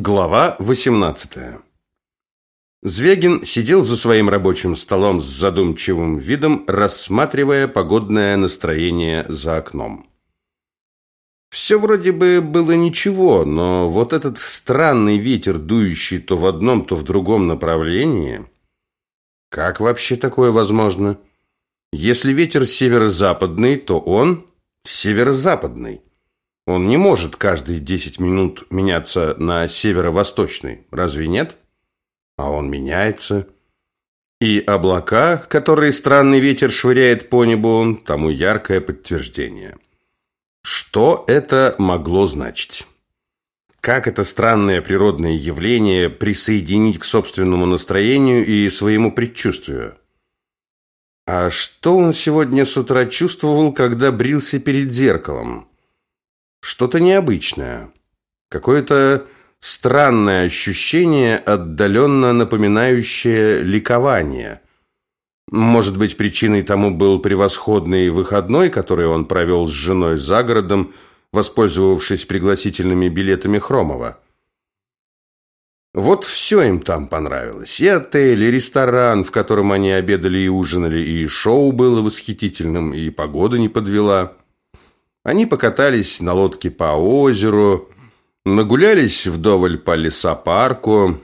Глава 18. Звегин сидел за своим рабочим столом с задумчивым видом, рассматривая погодное настроение за окном. Все вроде бы было ничего, но вот этот странный ветер, дующий то в одном, то в другом направлении... Как вообще такое возможно? Если ветер северо-западный, то он северо-западный. Он не может каждые 10 минут меняться на северо-восточный, разве нет? А он меняется. И облака, которые странный ветер швыряет по небу, тому яркое подтверждение. Что это могло значить? Как это странное природное явление присоединить к собственному настроению и своему предчувствию? А что он сегодня с утра чувствовал, когда брился перед зеркалом? Что-то необычное. Какое-то странное ощущение, отдаленно напоминающее ликование. Может быть, причиной тому был превосходный выходной, который он провел с женой за городом, воспользовавшись пригласительными билетами Хромова. Вот все им там понравилось. И отель, и ресторан, в котором они обедали и ужинали, и шоу было восхитительным, и погода не подвела. Они покатались на лодке по озеру, нагулялись вдоволь по лесопарку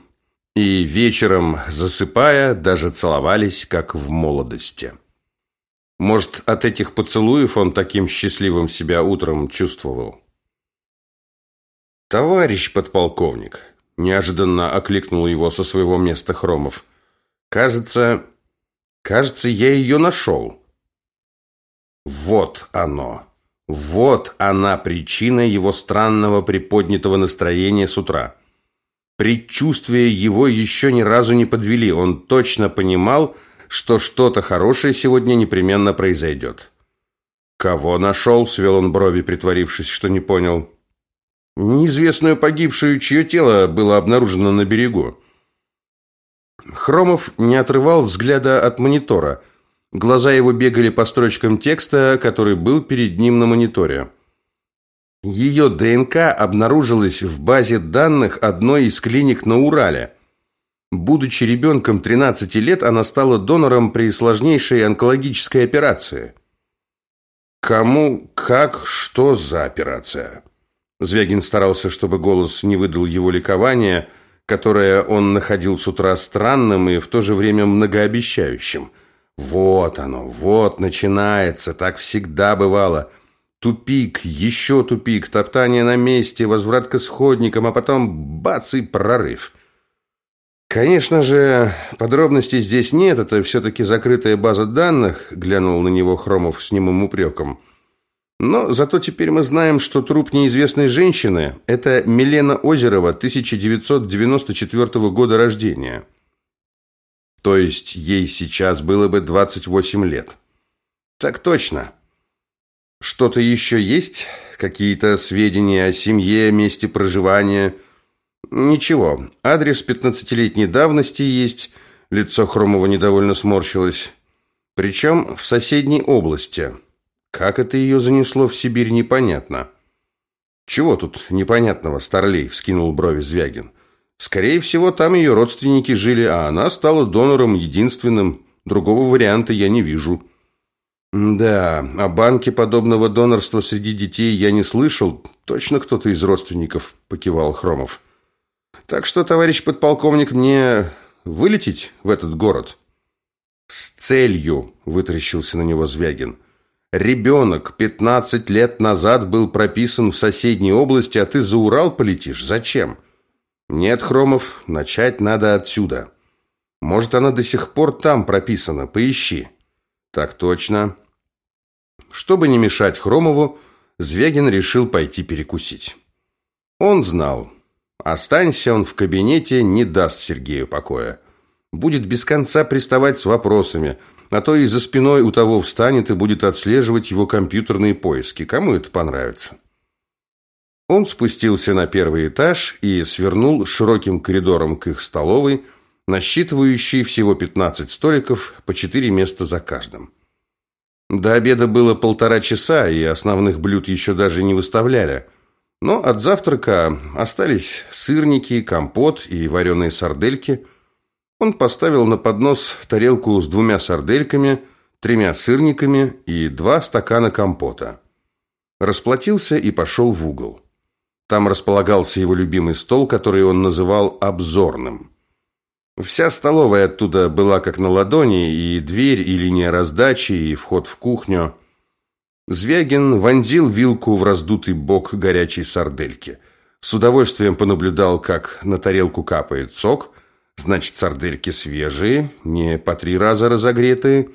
и вечером, засыпая, даже целовались, как в молодости. Может, от этих поцелуев он таким счастливым себя утром чувствовал. «Товарищ подполковник», – неожиданно окликнул его со своего места Хромов. «Кажется, кажется, я ее нашел». «Вот оно!» Вот она причина его странного приподнятого настроения с утра. Предчувствия его еще ни разу не подвели. Он точно понимал, что что-то хорошее сегодня непременно произойдет. «Кого нашел?» – свел он брови, притворившись, что не понял. «Неизвестную погибшую, чье тело было обнаружено на берегу». Хромов не отрывал взгляда от монитора – Глаза его бегали по строчкам текста, который был перед ним на мониторе. Ее ДНК обнаружилась в базе данных одной из клиник на Урале. Будучи ребенком 13 лет, она стала донором при сложнейшей онкологической операции. Кому, как, что за операция? Звягин старался, чтобы голос не выдал его ликования, которое он находил с утра странным и в то же время многообещающим – вот оно, вот начинается, так всегда бывало. Тупик, еще тупик, топтание на месте, возврат к исходникам, а потом бац и прорыв. Конечно же, подробностей здесь нет, это все-таки закрытая база данных, глянул на него Хромов с немым упреком. Но зато теперь мы знаем, что труп неизвестной женщины – это Милена Озерова, 1994 года рождения. То есть ей сейчас было бы 28 лет. Так точно. Что-то еще есть? Какие-то сведения о семье, месте проживания? Ничего. Адрес пятнадцатилетней давности есть. Лицо Хромова недовольно сморщилось. Причем в соседней области. Как это ее занесло в Сибирь, непонятно. Чего тут непонятного, Старлей, вскинул брови Звягин. Скорее всего, там ее родственники жили, а она стала донором единственным. Другого варианта я не вижу. Да, о банке подобного донорства среди детей я не слышал. Точно кто-то из родственников, покивал Хромов. Так что, товарищ подполковник, мне вылететь в этот город? С целью, вытаращился на него Звягин. Ребенок 15 лет назад был прописан в соседней области, а ты за Урал полетишь? Зачем? Нет, Хромов, начать надо отсюда. Может, она до сих пор там прописана, поищи. Так точно. Чтобы не мешать Хромову, Звягин решил пойти перекусить. Он знал, останься он в кабинете, не даст Сергею покоя. Будет без конца приставать с вопросами, а то и за спиной у того встанет и будет отслеживать его компьютерные поиски. Кому это понравится? Он спустился на первый этаж и свернул широким коридором к их столовой, насчитывающей всего 15 столиков, по 4 места за каждым. До обеда было полтора часа, и основных блюд еще даже не выставляли. Но от завтрака остались сырники, компот и вареные сардельки. Он поставил на поднос тарелку с двумя сардельками, тремя сырниками и два стакана компота. Расплатился и пошел в угол. Там располагался его любимый стол, который он называл обзорным. Вся столовая оттуда была как на ладони, и дверь, и линия раздачи, и вход в кухню. Звягин вонзил вилку в раздутый бок горячей сардельки. С удовольствием понаблюдал, как на тарелку капает сок, значит, сардельки свежие, не по три раза разогретые.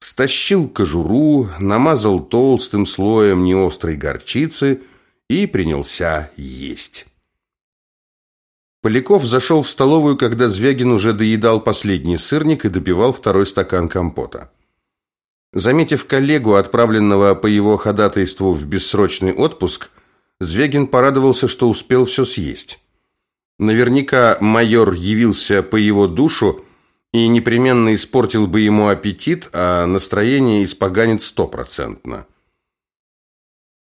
Стащил кожуру, намазал толстым слоем неострой горчицы и принялся есть. Поляков зашел в столовую, когда Звягин уже доедал последний сырник и допивал второй стакан компота. Заметив коллегу, отправленного по его ходатайству в бессрочный отпуск, Звягин порадовался, что успел все съесть. Наверняка майор явился по его душу и непременно испортил бы ему аппетит, а настроение испоганит стопроцентно.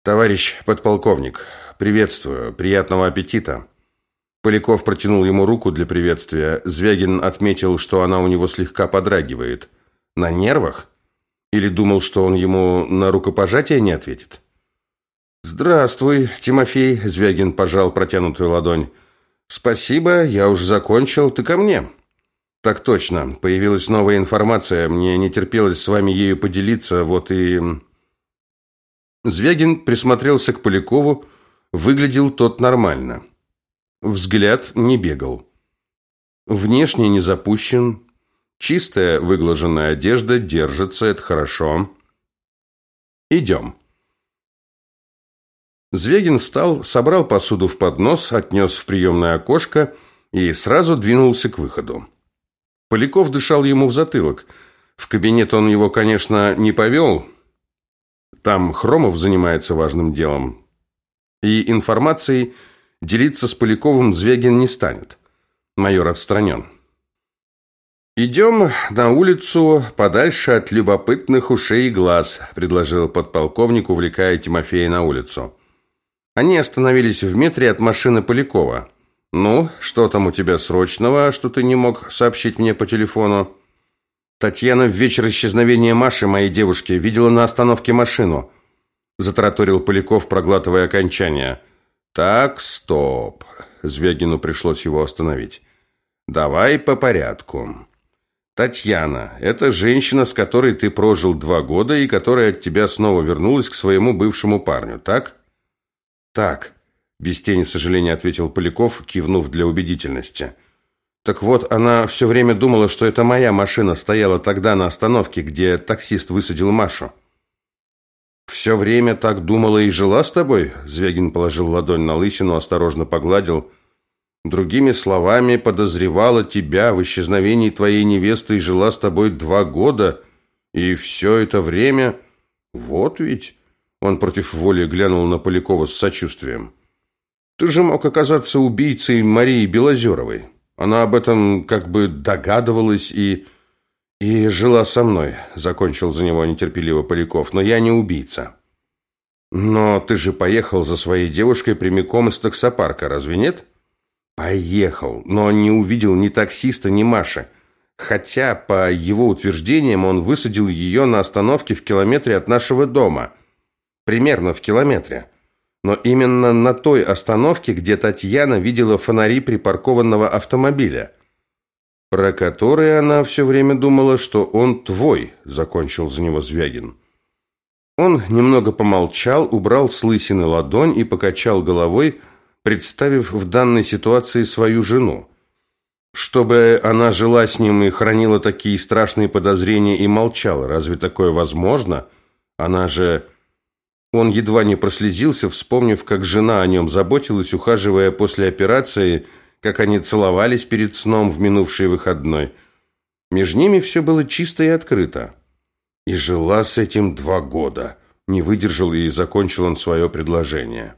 «Товарищ подполковник, приветствую, приятного аппетита!» Поляков протянул ему руку для приветствия. Звягин отметил, что она у него слегка подрагивает. На нервах? Или думал, что он ему на рукопожатие не ответит? «Здравствуй, Тимофей», — Звягин пожал протянутую ладонь. «Спасибо, я уже закончил. Ты ко мне?» «Так точно. Появилась новая информация. Мне не терпелось с вами ею поделиться, вот и...» Звягин присмотрелся к Полякову. Выглядел тот нормально. Взгляд не бегал. Внешне не запущен. Чистая выглаженная одежда держится, это хорошо. Идем. Звегин встал, собрал посуду в поднос, отнес в приемное окошко и сразу двинулся к выходу. Поляков дышал ему в затылок. В кабинет он его, конечно, не повел. Там Хромов занимается важным делом. И информацией Делиться с Поляковым Звягин не станет. Майор отстранен. «Идем на улицу подальше от любопытных ушей и глаз», предложил подполковник, увлекая Тимофея на улицу. Они остановились в метре от машины Полякова. «Ну, что там у тебя срочного, что ты не мог сообщить мне по телефону?» «Татьяна в вечер исчезновения Маши, моей девушки, видела на остановке машину», затараторил Поляков, проглатывая окончание. Так, стоп. Звягину пришлось его остановить. Давай по порядку. Татьяна это женщина, с которой ты прожил два года и которая от тебя снова вернулась к своему бывшему парню, так? Так, без тени сожаления ответил Поляков, кивнув для убедительности. Так вот, она все время думала, что это моя машина стояла тогда на остановке, где таксист высадил Машу. «Все время так думала и жила с тобой?» Звягин положил ладонь на лысину, осторожно погладил. «Другими словами, подозревала тебя в исчезновении твоей невесты и жила с тобой два года. И все это время... Вот ведь...» Он против воли глянул на Полякова с сочувствием. «Ты же мог оказаться убийцей Марии Белозеровой. Она об этом как бы догадывалась и...» «И жила со мной», — закончил за него нетерпеливо Поляков, — «но я не убийца». «Но ты же поехал за своей девушкой прямиком из таксопарка, разве нет?» «Поехал, но не увидел ни таксиста, ни Маши. Хотя, по его утверждениям, он высадил ее на остановке в километре от нашего дома. Примерно в километре. Но именно на той остановке, где Татьяна видела фонари припаркованного автомобиля» про который она все время думала, что он твой», — закончил за него Звягин. Он немного помолчал, убрал с лысины ладонь и покачал головой, представив в данной ситуации свою жену. Чтобы она жила с ним и хранила такие страшные подозрения и молчала, разве такое возможно? Она же... Он едва не прослезился, вспомнив, как жена о нем заботилась, ухаживая после операции как они целовались перед сном в минувший выходной. Между ними все было чисто и открыто. И жила с этим два года. Не выдержал и закончил он свое предложение.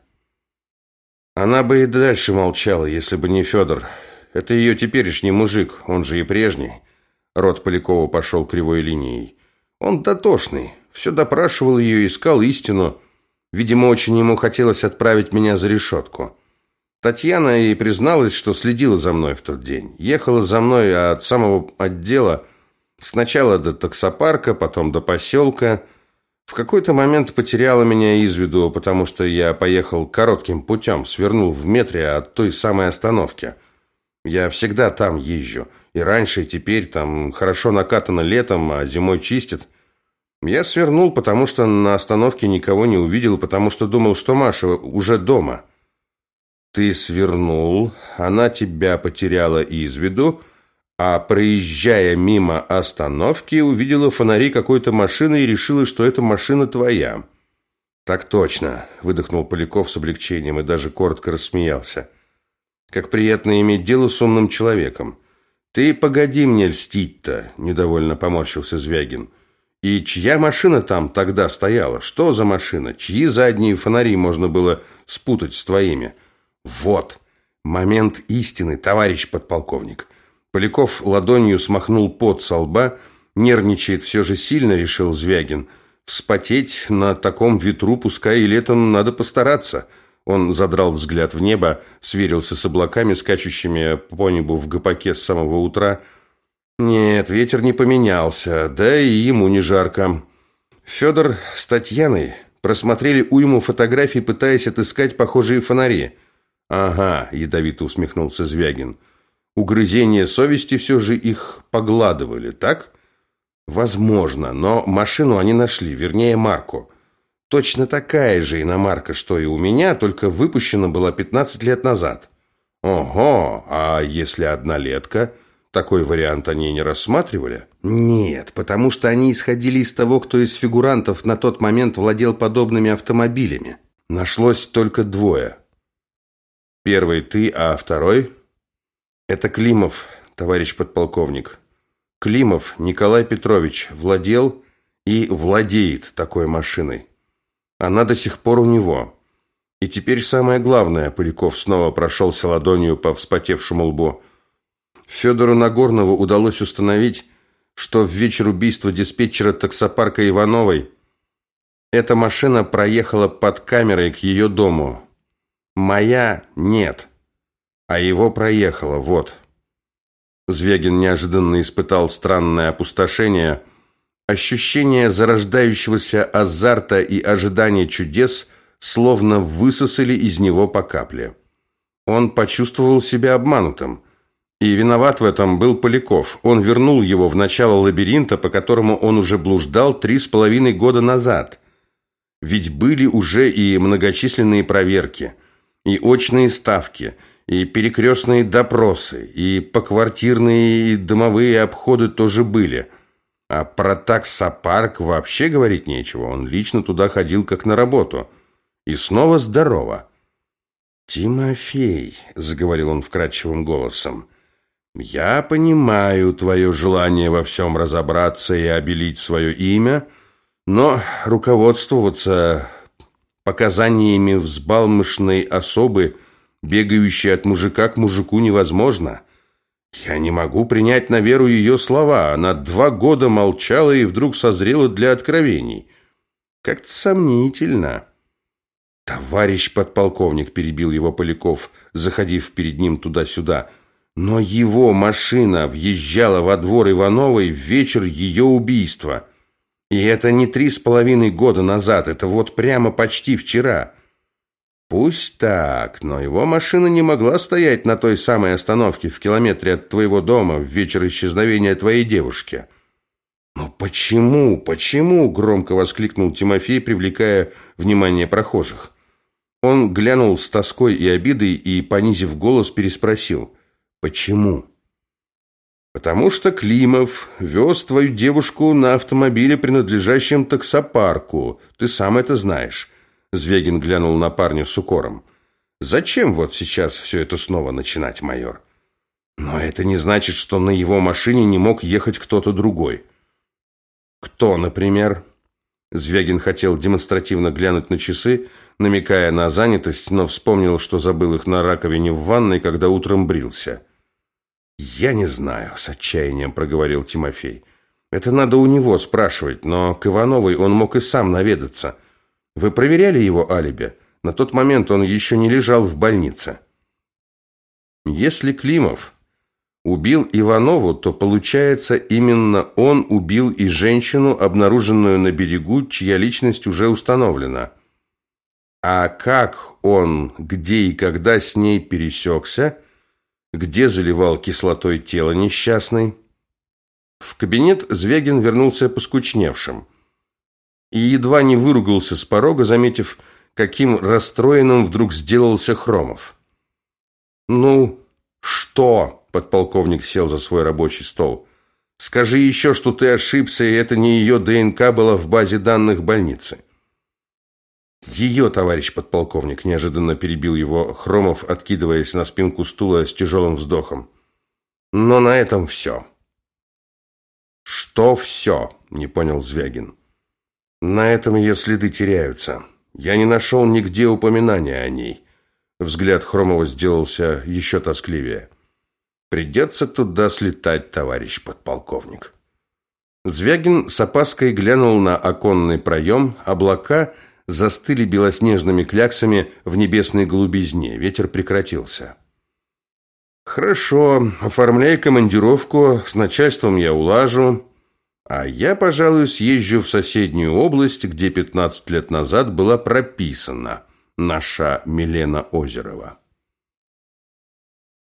Она бы и дальше молчала, если бы не Федор. Это ее теперешний мужик, он же и прежний. Рот Полякова пошел кривой линией. Он дотошный, все допрашивал ее, искал истину. Видимо, очень ему хотелось отправить меня за решетку. Татьяна и призналась, что следила за мной в тот день. Ехала за мной от самого отдела, сначала до таксопарка, потом до поселка. В какой-то момент потеряла меня из виду, потому что я поехал коротким путем, свернул в метре от той самой остановки. Я всегда там езжу. И раньше, и теперь там хорошо накатано летом, а зимой чистят. Я свернул, потому что на остановке никого не увидел, потому что думал, что Маша уже дома. Ты свернул, она тебя потеряла из виду, а проезжая мимо остановки, увидела фонари какой-то машины и решила, что эта машина твоя. Так точно, выдохнул Поляков с облегчением и даже коротко рассмеялся. Как приятно иметь дело с умным человеком. Ты погоди мне льстить-то, недовольно поморщился Звягин. И чья машина там тогда стояла? Что за машина? Чьи задние фонари можно было спутать с твоими? Вот, момент истины, товарищ подполковник. Поляков ладонью смахнул пот со лба, нервничает все же сильно, решил Звягин. Вспотеть на таком ветру, пускай и летом, надо постараться. Он задрал взгляд в небо, сверился с облаками, скачущими по небу в гопаке с самого утра. Нет, ветер не поменялся, да и ему не жарко. Федор с Татьяной просмотрели уйму фотографий, пытаясь отыскать похожие фонари. «Ага», – ядовито усмехнулся Звягин. «Угрызения совести все же их погладывали, так?» «Возможно, но машину они нашли, вернее, марку. Точно такая же иномарка, что и у меня, только выпущена была 15 лет назад». «Ого, а если однолетка?» Такой вариант они не рассматривали? Нет, потому что они исходили из того, кто из фигурантов на тот момент владел подобными автомобилями. Нашлось только двое. Первый ты, а второй? Это Климов, товарищ подполковник. Климов Николай Петрович владел и владеет такой машиной. Она до сих пор у него. И теперь самое главное, Поляков снова прошелся ладонью по вспотевшему лбу. Федору Нагорнову удалось установить, что в вечер убийства диспетчера таксопарка Ивановой эта машина проехала под камерой к ее дому. Моя нет. А его проехала, вот. Звягин неожиданно испытал странное опустошение. Ощущение зарождающегося азарта и ожидания чудес словно высосали из него по капле. Он почувствовал себя обманутым. И виноват в этом был Поляков. Он вернул его в начало лабиринта, по которому он уже блуждал три с половиной года назад. Ведь были уже и многочисленные проверки – и очные ставки, и перекрестные допросы, и поквартирные и домовые обходы тоже были. А про таксопарк вообще говорить нечего. Он лично туда ходил как на работу. И снова здорово. «Тимофей», — заговорил он вкрадчивым голосом, — «я понимаю твое желание во всем разобраться и обелить свое имя, но руководствоваться показаниями взбалмошной особы, бегающей от мужика к мужику, невозможно. Я не могу принять на веру ее слова. Она два года молчала и вдруг созрела для откровений. Как-то сомнительно. Товарищ подполковник, перебил его Поляков, заходив перед ним туда-сюда. Но его машина въезжала во двор Ивановой в вечер ее убийства. И это не три с половиной года назад, это вот прямо почти вчера. Пусть так, но его машина не могла стоять на той самой остановке в километре от твоего дома в вечер исчезновения твоей девушки. «Но почему, почему?» – громко воскликнул Тимофей, привлекая внимание прохожих. Он глянул с тоской и обидой и, понизив голос, переспросил «Почему?» Потому что Климов вез твою девушку на автомобиле, принадлежащем таксопарку. Ты сам это знаешь. Звегин глянул на парня с укором. Зачем вот сейчас все это снова начинать, майор? Но это не значит, что на его машине не мог ехать кто-то другой. Кто, например? Звягин хотел демонстративно глянуть на часы, намекая на занятость, но вспомнил, что забыл их на раковине в ванной, когда утром брился. «Я не знаю», – с отчаянием проговорил Тимофей. «Это надо у него спрашивать, но к Ивановой он мог и сам наведаться. Вы проверяли его алиби? На тот момент он еще не лежал в больнице. Если Климов убил Иванову, то получается именно он убил и женщину, обнаруженную на берегу, чья личность уже установлена. А как он, где и когда с ней пересекся, где заливал кислотой тело несчастной? В кабинет Звягин вернулся поскучневшим и едва не выругался с порога, заметив, каким расстроенным вдруг сделался Хромов. «Ну, что?» – подполковник сел за свой рабочий стол. «Скажи еще, что ты ошибся, и это не ее ДНК была в базе данных больницы». «Ее, товарищ подполковник», – неожиданно перебил его Хромов, откидываясь на спинку стула с тяжелым вздохом. «Но на этом все». «Что все?» – не понял Звягин. «На этом ее следы теряются. Я не нашел нигде упоминания о ней». Взгляд Хромова сделался еще тоскливее. «Придется туда слетать, товарищ подполковник». Звягин с опаской глянул на оконный проем. Облака – застыли белоснежными кляксами в небесной голубизне. Ветер прекратился. «Хорошо, оформляй командировку, с начальством я улажу, а я, пожалуй, съезжу в соседнюю область, где 15 лет назад была прописана наша Милена Озерова».